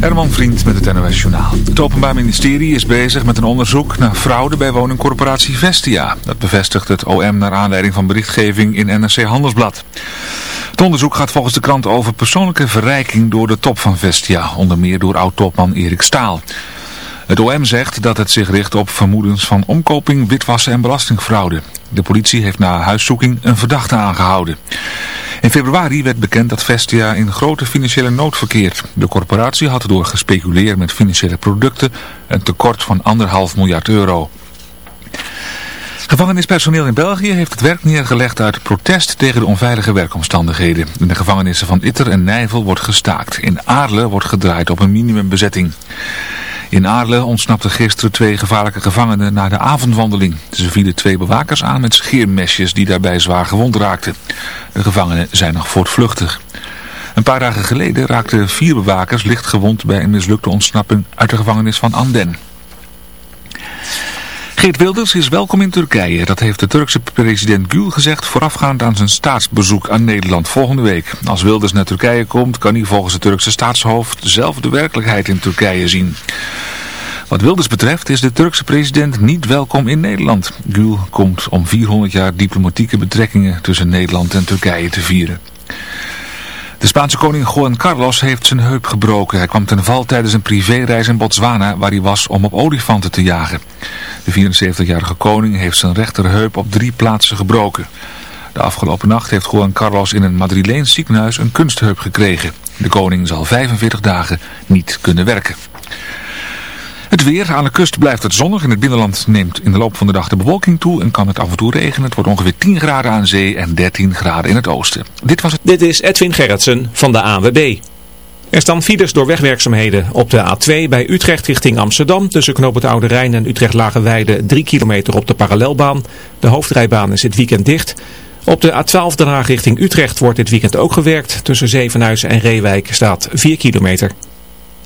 Herman Vriend met het NOS Journaal. Het Openbaar Ministerie is bezig met een onderzoek naar fraude bij woningcorporatie Vestia. Dat bevestigt het OM naar aanleiding van berichtgeving in NRC Handelsblad. Het onderzoek gaat volgens de krant over persoonlijke verrijking door de top van Vestia, onder meer door oud-topman Erik Staal. Het OM zegt dat het zich richt op vermoedens van omkoping, witwassen en belastingfraude. De politie heeft na huiszoeking een verdachte aangehouden. In februari werd bekend dat Vestia in grote financiële nood verkeert. De corporatie had door gespeculeerd met financiële producten een tekort van anderhalf miljard euro. Gevangenispersoneel in België heeft het werk neergelegd uit protest tegen de onveilige werkomstandigheden. In de gevangenissen van Itter en Nijvel wordt gestaakt. In Aarle wordt gedraaid op een minimumbezetting. In Aarle ontsnapten gisteren twee gevaarlijke gevangenen na de avondwandeling. Ze vielen twee bewakers aan met scheermesjes die daarbij zwaar gewond raakten. De gevangenen zijn nog voortvluchtig. Een paar dagen geleden raakten vier bewakers licht gewond bij een mislukte ontsnapping uit de gevangenis van Anden. Geert Wilders is welkom in Turkije. Dat heeft de Turkse president Gül gezegd voorafgaand aan zijn staatsbezoek aan Nederland volgende week. Als Wilders naar Turkije komt kan hij volgens het Turkse staatshoofd zelf de werkelijkheid in Turkije zien. Wat Wilders betreft is de Turkse president niet welkom in Nederland. Gül komt om 400 jaar diplomatieke betrekkingen tussen Nederland en Turkije te vieren. De Spaanse koning Juan Carlos heeft zijn heup gebroken. Hij kwam ten val tijdens een privéreis in Botswana waar hij was om op olifanten te jagen. De 74-jarige koning heeft zijn rechterheup op drie plaatsen gebroken. De afgelopen nacht heeft Juan Carlos in een Madrileens ziekenhuis een kunstheup gekregen. De koning zal 45 dagen niet kunnen werken. Het weer. Aan de kust blijft het zonnig. In het binnenland neemt in de loop van de dag de bewolking toe en kan het af en toe regenen. Het wordt ongeveer 10 graden aan zee en 13 graden in het oosten. Dit was het. Dit is Edwin Gerritsen van de ANWB. Er staan files door wegwerkzaamheden op de A2 bij Utrecht richting Amsterdam. Tussen Knoop het Oude Rijn en Utrecht Lagenweide 3 kilometer op de parallelbaan. De hoofdrijbaan is dit weekend dicht. Op de A12 Den richting Utrecht wordt dit weekend ook gewerkt. Tussen Zevenhuizen en Reewijk staat 4 kilometer.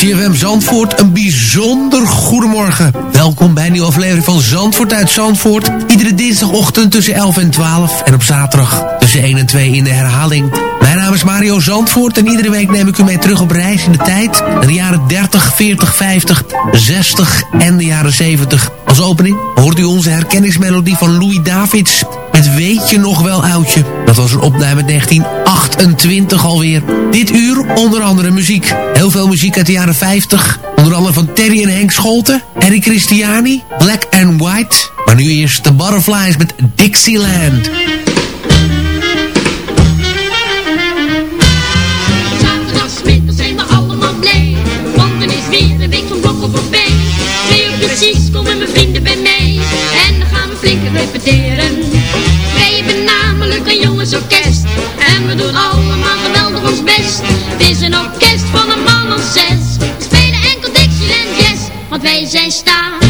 CFM Zandvoort, een bijzonder goedemorgen. Welkom bij een nieuwe aflevering van Zandvoort uit Zandvoort. Iedere dinsdagochtend tussen 11 en 12 en op zaterdag tussen 1 en 2 in de herhaling. Mijn naam is Mario Zandvoort en iedere week neem ik u mee terug op reis in de tijd. Naar de jaren 30, 40, 50, 60 en de jaren 70. Als opening hoort u onze herkenningsmelodie van Louis Davids met Weet je nog wel oudje. Dat was een opname uit 1928 alweer. Dit uur onder andere muziek. Heel veel muziek uit de jaren 50. Onder andere van Terry en Henk Scholten. Eric Christiani. Black and White. Maar nu eerst de Butterflies met Dixieland. Precies komen mijn vrienden bij mij, en dan gaan we flink repeteren. Wij hebben namelijk een jongensorkest, en we doen allemaal geweldig ons best. Het is een orkest van een man of zes, we spelen enkel Dixieland Jazz, want wij zijn stapel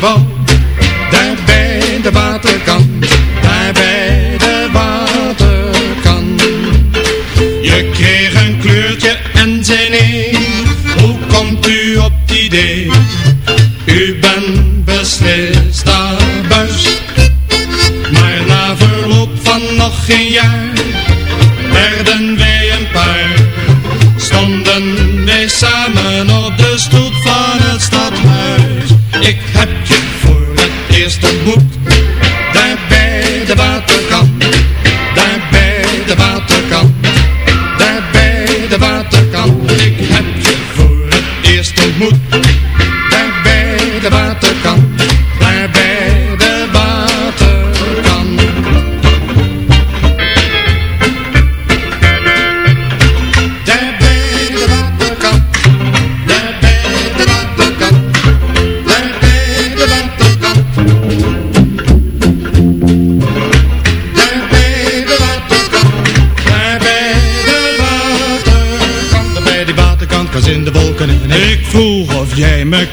wou. Daar bij de waterkant, daar bij de waterkant. Je kreeg een kleurtje en zei nee, hoe komt u op het idee? U bent beslist abuis. Maar na verloop van nog geen jaar,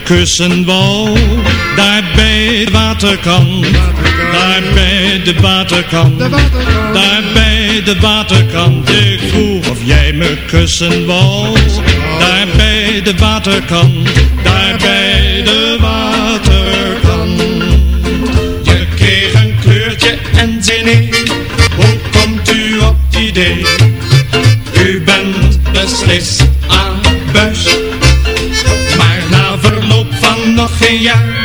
kussen wou. Daar bij de waterkant, daar bij de waterkant, daar bij de waterkant. Ik vroeg of jij me kussen wou. Daar bij de waterkant, daar bij de waterkant. Je kreeg een kleurtje en zei nee, hoe komt u op het idee? U bent beslist aan buis. Geen jaar,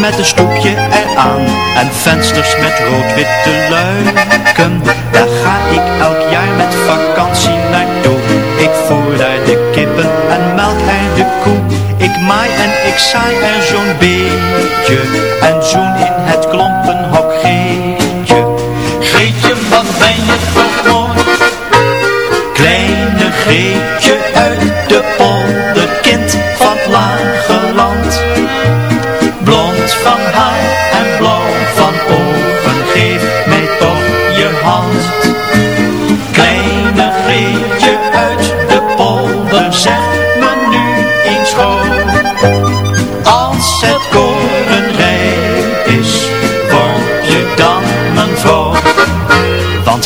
met een stoepje eraan en vensters met rood-witte luiken. Daar ga ik elk jaar met vakantie naartoe. Ik voer daar de kippen en melk er de koe. Ik maai en ik saai er zo'n beetje en zoen in het klompenhok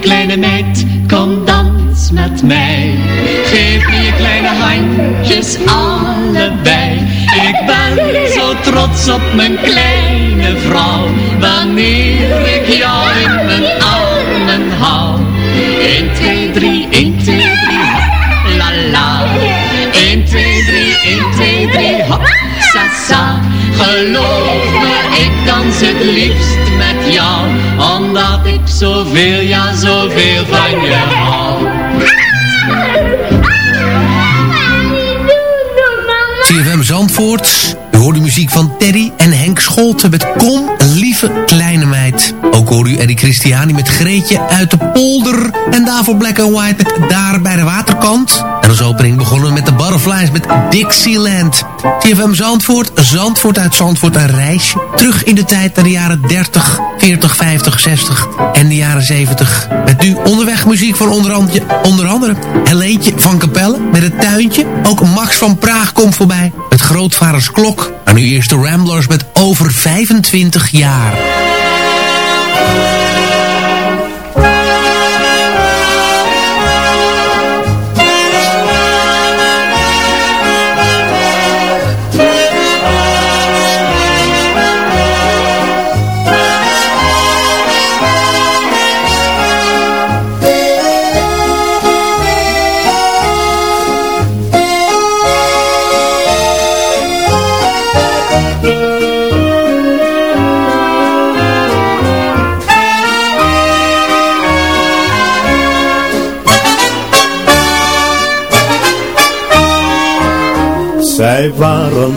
Kleine meid, kom dans met mij. Geef me je kleine handjes allebei. Ik ben zo trots op mijn kleine vrouw. Wanneer ik jou in mijn armen hou. 1, 2, 3, 1, 2, 3, hop, la la. 1, 2, 3, 1, 2, 3, hop, sa sa. Geloof me, ik dans het liefst zoveel, ja zoveel van je hou. CFM Zandvoort. U hoort de muziek van Terry en Henk Scholten met Kom, lieve kleine meid. Hoor u Eddie Christiani met Greetje uit de polder. En daarvoor Black and White Daar bij de waterkant. En als opening begonnen we met de Butterflies met Dixieland. CFM Zandvoort, Zandvoort uit Zandvoort, een reisje. Terug in de tijd naar de jaren 30, 40, 50, 60 en de jaren 70. Met nu onderweg muziek van onder andere, onder Helentje van Capelle met het tuintje. Ook Max van Praag komt voorbij met Grootvaders Klok. En nu eerst de Ramblers met over 25 jaar. Zij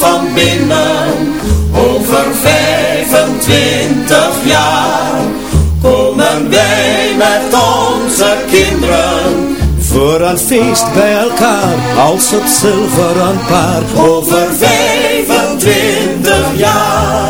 van binnen. Over 25 jaar komen wij met onze kinderen voor een feest bij elkaar, als het zilveren paar. over 25 jaar.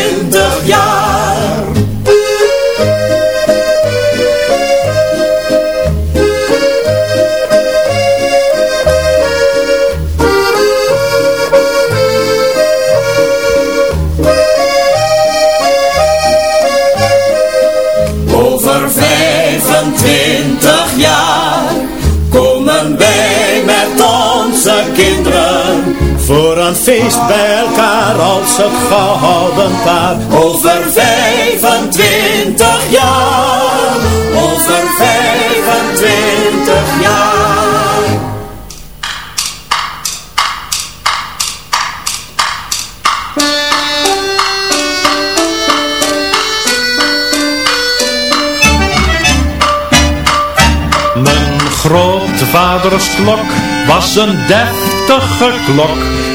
feest bij elkaar als het gehouden paar. Over 25 jaar, over 25 jaar. Mijn grootvaders klok was een deftige klok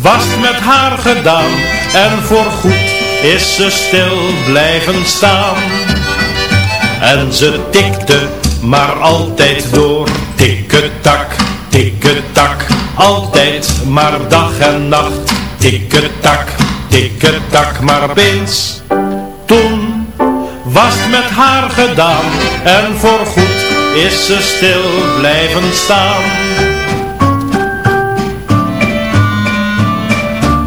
was met haar gedaan. En voorgoed is ze stil blijven staan. En ze tikte maar altijd door. Tikketak, tikketak Altijd maar dag en nacht. Tikketak, tikketak Maar opeens, toen was met haar gedaan. En voorgoed is ze stil blijven staan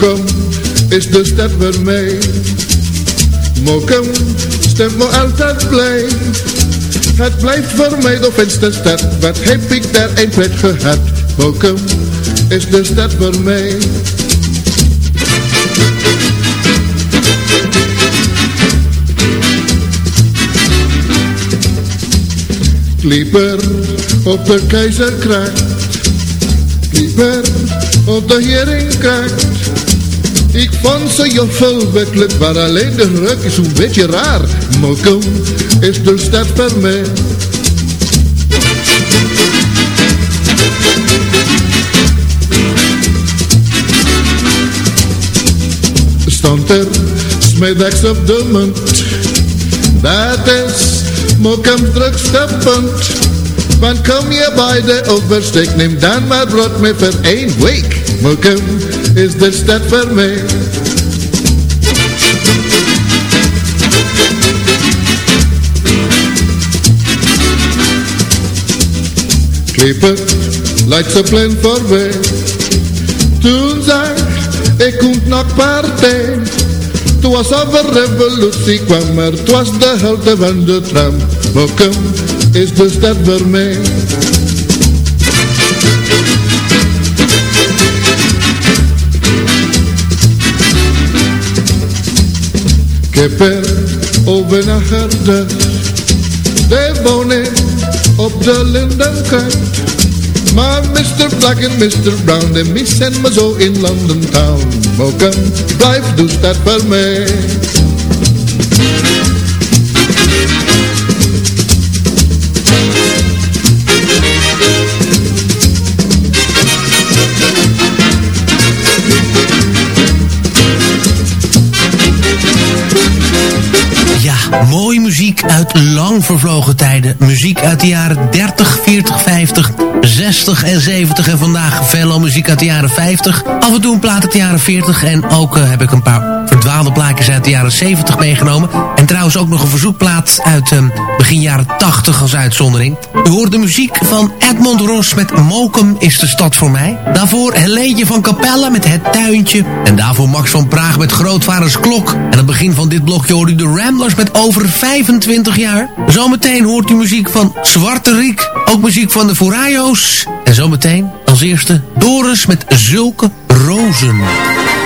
Mokum is de stad voor mij. Mokum stemt me altijd blij. Het blijft voor mij de fijnste stad. Wat heb ik daar een pret gehad. Mokum is de stad voor mij. Klieper op de keizerkracht. Klieper op de heringkracht. Ik vond ze jovel werkelijk, maar alleen de ruk is een beetje raar. Mokum is de stad voor mij. Stond er smiddags op de munt. Dat is Mokums drukste. Want kom je bij de oversteek, neem dan maar brood mee voor één week. Mokum is de stad voor mij. Klippen, lijkt ze plan voorbij. Toen zag ik komt nog partij. Toen was over revolutie kwam, maar het was de helte van de tram. Mokum is de stad voor mij. Kippen over naar Garde, de woning op de lindenkant. Maar Mr. Black en Mr. Brown, de missen me zo in London Town. Mokum, blijf dus dat voor mij. Uit lang vervlogen tijden. Muziek uit de jaren 30, 40, 50, 60 en 70. En vandaag veel muziek uit de jaren 50. Af en toe een plaat uit de jaren 40. En ook uh, heb ik een paar verdwaalde plaatjes uit de jaren 70 meegenomen. En trouwens ook nog een verzoekplaat uit uh, begin jaren 80 als uitzondering. U hoort de muziek van Edmond Ros met Mokum is de stad voor mij. Daarvoor Helene van Capelle met Het Tuintje. En daarvoor Max van Praag met Grootvaders Klok. En aan het begin van dit blokje hoort u de Ramblers met Over 25 jaar. Zometeen hoort u muziek van Zwarte Riek. Ook muziek van de Forayo's. En zometeen als eerste Doris met Zulke Rozen.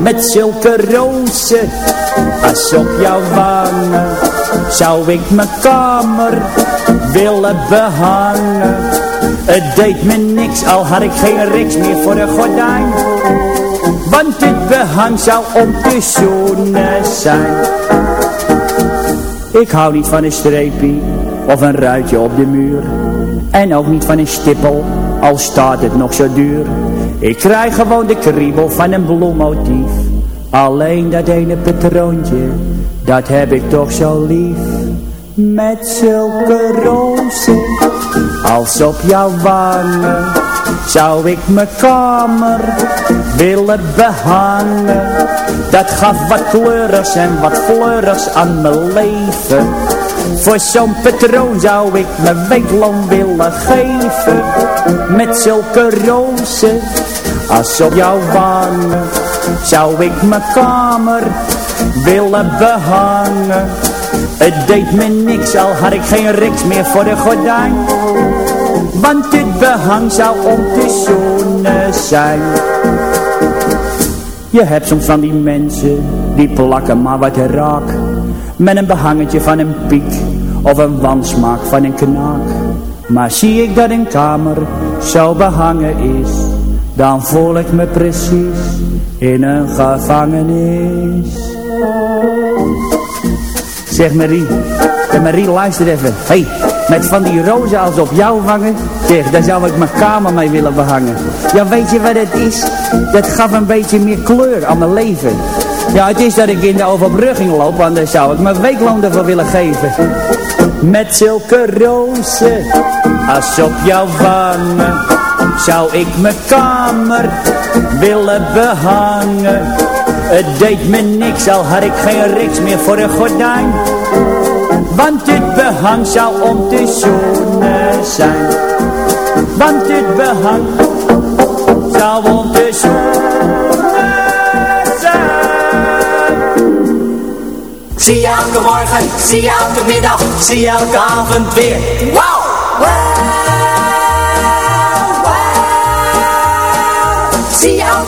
Met zulke rozen als op jouw wangen Zou ik mijn kamer willen behangen het deed me niks, al had ik geen riks meer voor de gordijn. Want dit behang zou om zijn. Ik hou niet van een streepje of een ruitje op de muur. En ook niet van een stippel, al staat het nog zo duur. Ik krijg gewoon de kriebel van een bloemmotief. Alleen dat ene patroontje, dat heb ik toch zo lief. Met zulke rozen als op jouw wangen zou ik mijn kamer willen behangen. Dat gaf wat kleurers en wat fleurs aan mijn leven. Voor zo'n patroon zou ik mijn weekloon willen geven. Met zulke rozen als op jouw wangen zou ik mijn kamer willen behangen. Het deed me niks, al had ik geen riks meer voor de gordijn. Want dit behang zou om te zoenen zijn. Je hebt soms van die mensen, die plakken maar wat raak. Met een behangetje van een piek, of een wansmaak van een knaak. Maar zie ik dat een kamer zo behangen is, dan voel ik me precies in een gevangenis. Zeg Marie, en Marie luister even. hey, met van die rozen als op jou vangen. Zeg, daar zou ik mijn kamer mee willen behangen. Ja, weet je wat het is? Dat gaf een beetje meer kleur aan mijn leven. Ja, het is dat ik in de overbrugging loop, anders zou ik mijn weekloon ervoor willen geven. Met zulke rozen als op jouw wangen zou ik mijn kamer willen behangen. Het deed me niks, al had ik geen riks meer voor een gordijn. Want dit behang zou om te zoenen zijn. Want dit behang zou om te zoenen zijn. Zie je elke morgen, zie je elke middag, zie je elke avond weer. Zie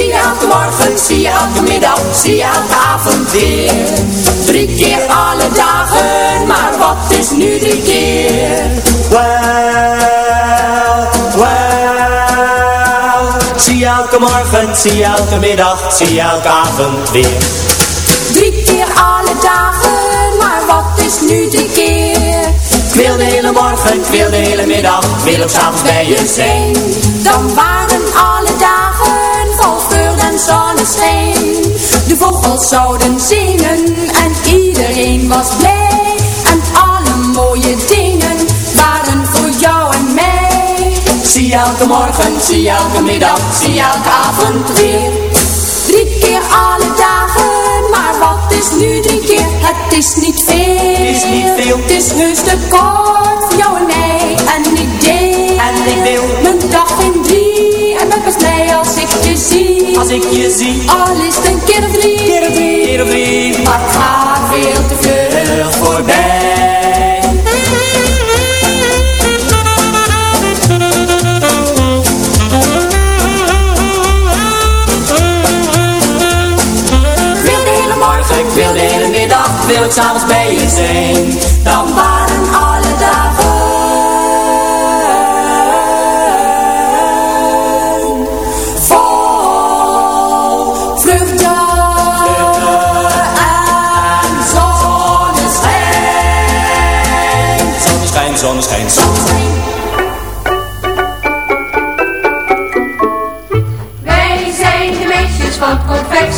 Zie je elke morgen, zie je elke middag, zie je elke avond weer. Drie keer alle dagen, maar wat is nu drie keer? Well, well. Zie je elke morgen, zie je elke middag, zie je elke avond weer. Drie keer alle dagen, maar wat is nu drie keer? Ik wil de hele morgen, ik wil de hele middag, ik wil ook s'avonds bij je zijn. Dan waren zonneschijn. De vogels zouden zingen en iedereen was blij. En alle mooie dingen waren voor jou en mij. Zie elke morgen, zie elke middag, zie elke avond weer. Drie keer alle dagen, maar wat is nu drie keer? Het is niet veel. Het is niet veel. Het is heus te kort Zie. Al is het een keer of drie. Keer of drie. Keer of drie. Maar het gaat veel te vlug voorbij. Ik wil de hele morgen, ik wil de hele middag, wil ik s'avonds bij je zijn. Dan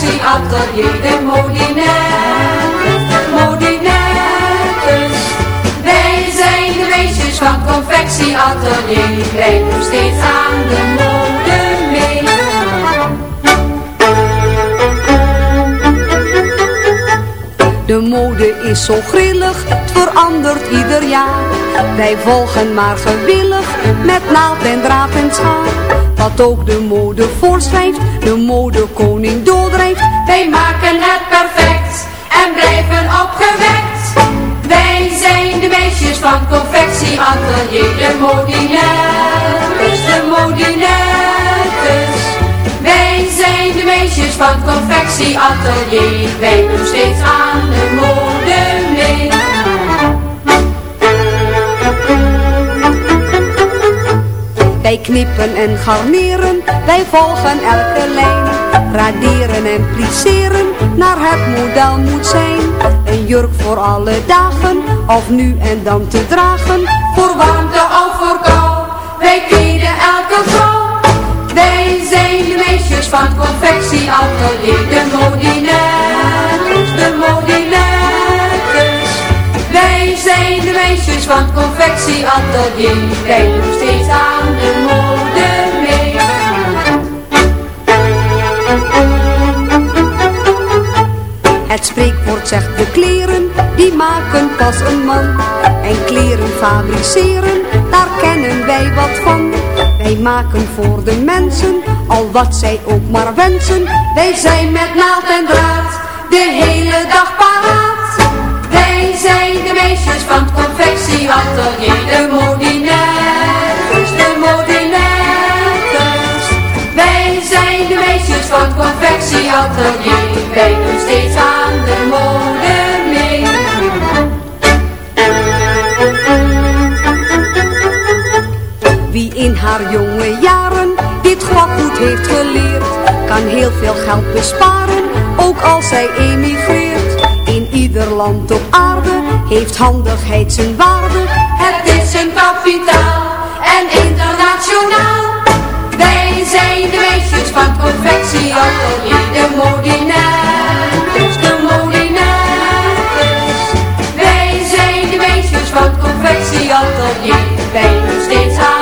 confectieatelier, de modinettes, modinettes. Wij zijn de meisjes van confectieatelier, wij doen steeds aan de mode mee. De mode is zo grillig, het verandert ieder jaar. Wij volgen maar gewillig, met naald en draad en schaar. Wat ook de mode voorschrijft, de modekoning doordrijft. Wij maken het perfect en blijven opgewekt. Wij zijn de meisjes van het confectieatelier, de modinettes, de modinettes. Wij zijn de meisjes van het confectieatelier, wij doen steeds aan de mode mee. Wij knippen en garneren, wij volgen elke lijn. Raderen en plisseren, naar het model moet zijn. Een jurk voor alle dagen, of nu en dan te dragen. Voor warmte of voor kou, wij kleden elke vrouw. Wij zijn de meisjes van het confectieatelier, de modinettes, de. Wij zijn de meisjes van confectieatelier, wij doen steeds aan de mode mee. Het spreekwoord zegt de kleren, die maken pas een man. En kleren fabriceren, daar kennen wij wat van. Wij maken voor de mensen, al wat zij ook maar wensen. Wij zijn met naald en draad, de hele dag paraat. Wij zijn de meisjes van het confectieatelier, de modinettes, de modinettes. Wij zijn de meisjes van het confectieatelier, wij doen steeds aan de mode. Wie in haar jonge jaren dit goed heeft geleerd, kan heel veel geld besparen, ook als zij emigreert. Ieder land op aarde heeft handigheid zijn waarde. Het is een kapitaal en internationaal. Wij zijn de meisjes van het confectieatelier, de modinettes, de modinettes. Wij zijn de meisjes van het confectieatelier, wij doen steeds aan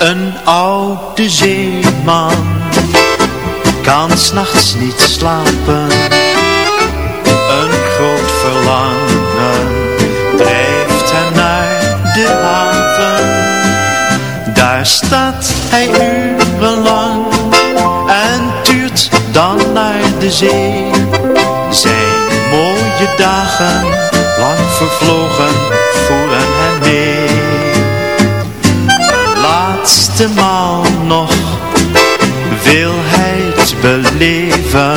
Een oude zeeman kan s'nachts niet slapen. Een groot verlangen drijft hem naar de haven. Daar staat hij urenlang en tuurt dan naar de zee. Zijn mooie dagen lang maal nog wil hij het beleven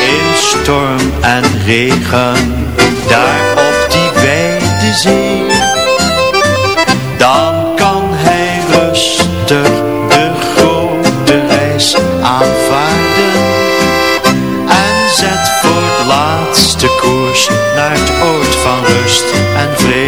in storm en regen daar op die wijde zee. Dan kan hij rustig de grote reis aanvaarden en zet voor het laatste koers naar het oord van rust en vrede.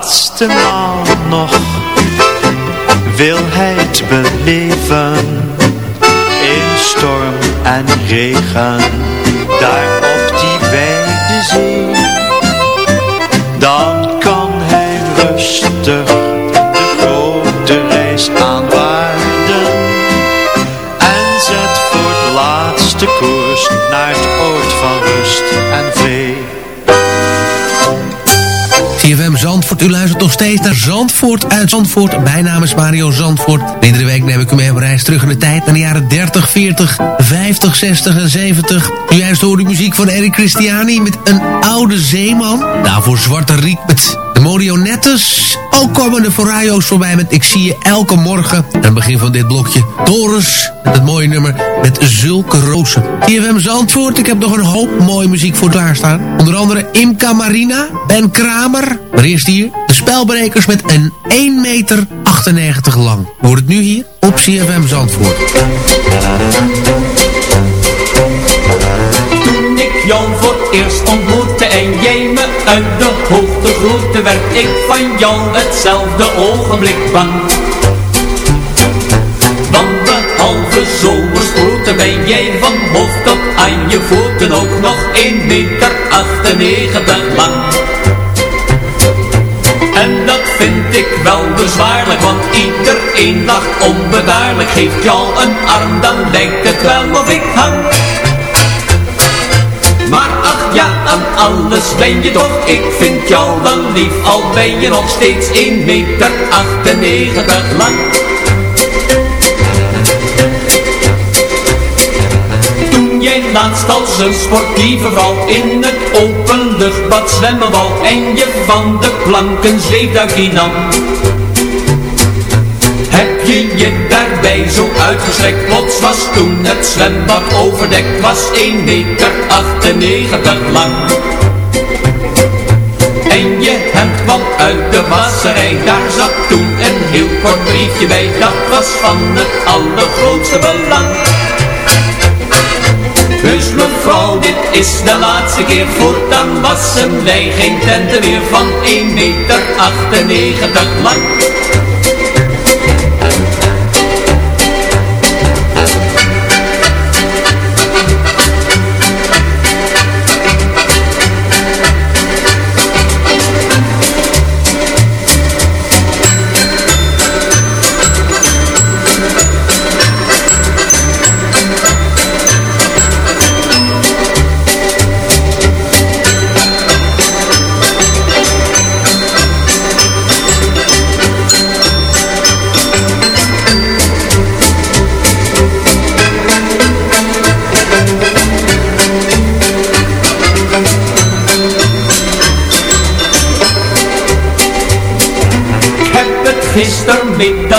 laatste maal nog wil hij het beleven in storm en regen. Daar op die wijde zee dan kan hij rustig luistert nog steeds naar Zandvoort uit Zandvoort. Mijn naam is Mario Zandvoort. Iedere week neem ik u mee op reis terug in de tijd naar de jaren 30, 40, 50, 60 en 70. U juist hoorde muziek van Eric Christiani met een oude zeeman. Daarvoor Zwarte Riek met Morionettes. Ook komen de voorbij met Ik zie je elke morgen. Aan het begin van dit blokje Torres met het mooie nummer met Zulke Rozen. CFM Zandvoort, ik heb nog een hoop mooie muziek voor klaarstaan. Onder andere Imka Marina, Ben Kramer. Maar eerst hier de spelbrekers met een 1 meter 98 lang. Hoor het nu hier op CFM Zandvoort. Ik voor eerst ontmoette en jij me uit de hoogte groette, werd ik van jou hetzelfde ogenblik bang. Want behalve zomersproeten ben jij van hoofd tot aan je voeten ook nog 1 meter 98 lang. En dat vind ik wel bezwaarlijk, want iedereen lacht onbedaarlijk. Geeft jou een arm, dan lijkt het wel of ik hang. Aan alles ben je toch, ik vind jou wel lief, al ben je nog steeds 1 meter 98 lang. Toen jij laatst als een sportieve vrouw in het openluchtbad zwemmen wou en je van de planken zweefduikje nam. Heb je je daarbij zo uitgestrekt, plots was toen het zwembad overdekt, was 1 meter 98 lang. En je hemd kwam uit de wasserij, daar zat toen een heel kort briefje bij, dat was van het allergrootste belang. Dus mevrouw, dit is de laatste keer, voortaan wassen wij geen tenten meer van 1 meter 98 lang.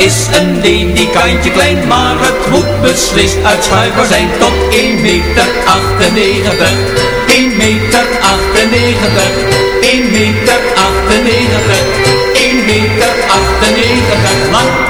Is een ledikantje klein, maar het moet beslist uitschuifbaar zijn tot 1 meter 98. 1 meter 98, 1 meter 98, 1 meter 98 lang.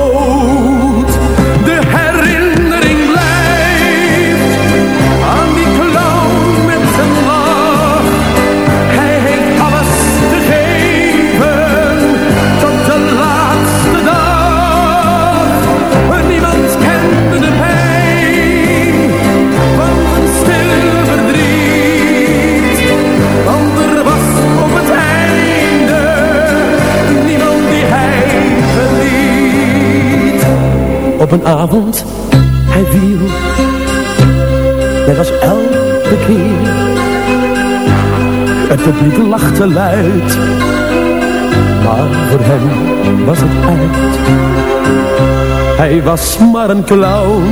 Op een avond, hij viel, net als elke keer. Het publiek lachte luid, maar voor hem was het uit. Hij was maar een clown,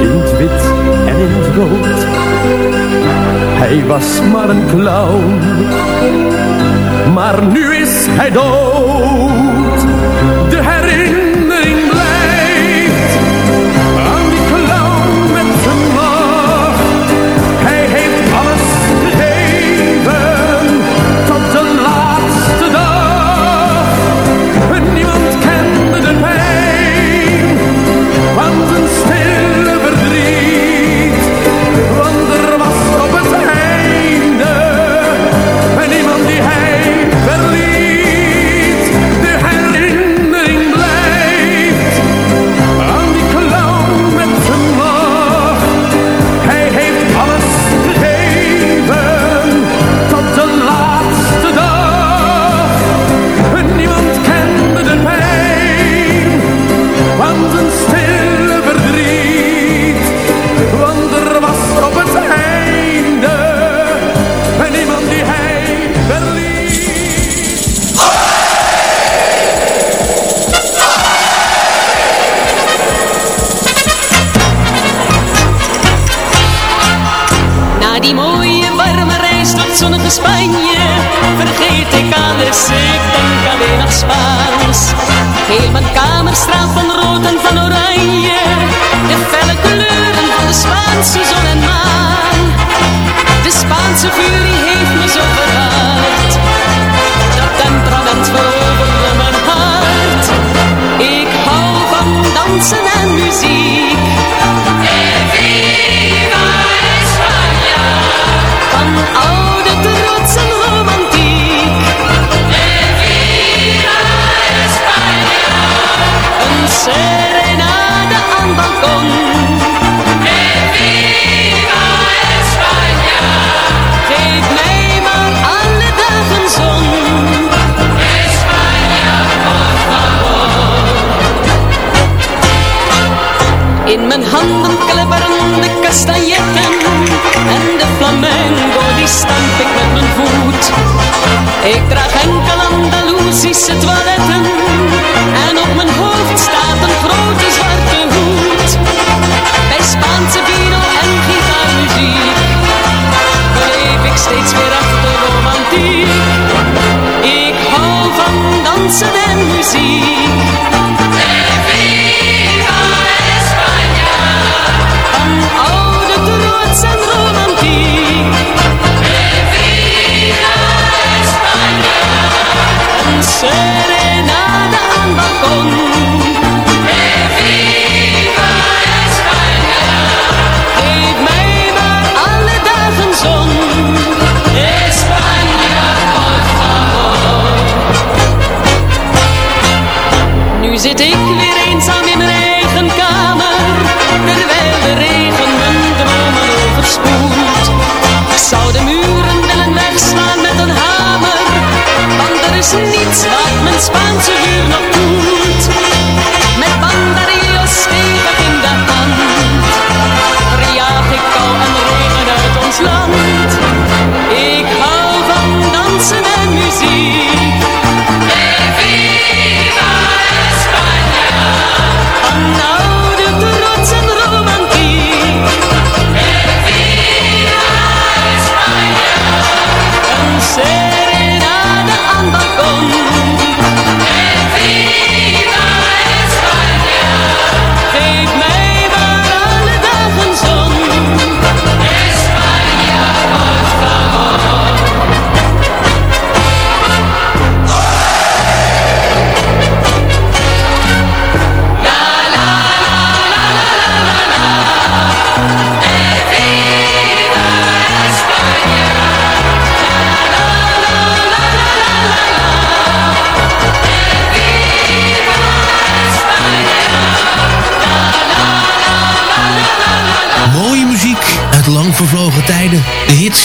in het wit en in het rood. Hij was maar een clown, maar nu is hij dood.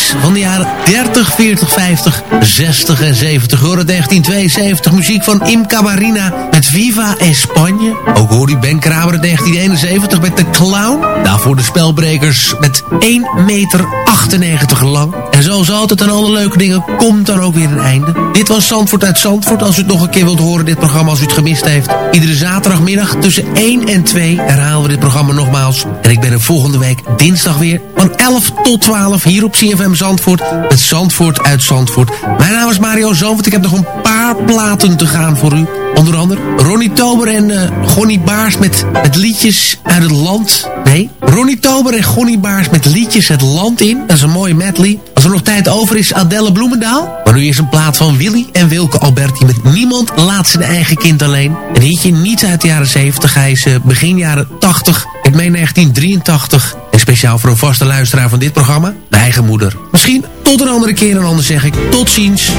Van de jaren 30, 40, 50, 60 en 70. Hoor het 1972 muziek van Imca Marina met Viva España. Ook hoor die Ben Kramer in 1971 met The Clown. Daarvoor de spelbrekers met 1 meter 98 lang. En zoals altijd aan alle leuke dingen komt dan ook weer een einde. Dit was Zandvoort uit Zandvoort. Als u het nog een keer wilt horen, dit programma, als u het gemist heeft. Iedere zaterdagmiddag tussen 1 en 2 herhalen we dit programma nogmaals. En ik ben er volgende week dinsdag weer van 11 tot 12 hier op CFM. Met Zandvoort uit Zandvoort. Mijn naam is Mario Zandvoort. Ik heb nog een paar platen te gaan voor u. Onder andere Ronnie Tober en uh, Gonnie Baars met, met liedjes uit het land. Nee, Ronnie Tober en Gonnie Baars met liedjes het land in. Dat is een mooie medley. Er nog tijd over is, Adelle Bloemendaal. Maar nu is een plaat van Willy en Wilke Alberti met Niemand laat zijn eigen kind alleen. Een hitje niet uit de jaren 70. Hij is uh, begin jaren 80. Ik meen 1983. En speciaal voor een vaste luisteraar van dit programma, mijn eigen moeder. Misschien tot een andere keer en anders zeg ik tot ziens.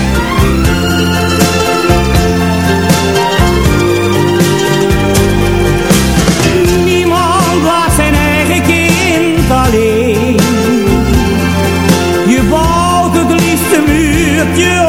you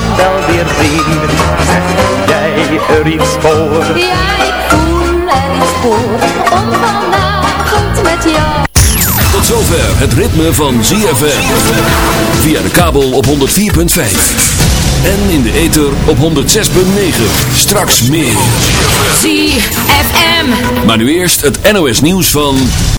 dan wel weer zien. Zeg jij er iets voor? Ja, ik voel er iets voor. Om vanavond met jou. Tot zover het ritme van ZFM. Via de kabel op 104.5. En in de ether op 106.9. Straks meer. ZFM. Maar nu eerst het NOS nieuws van...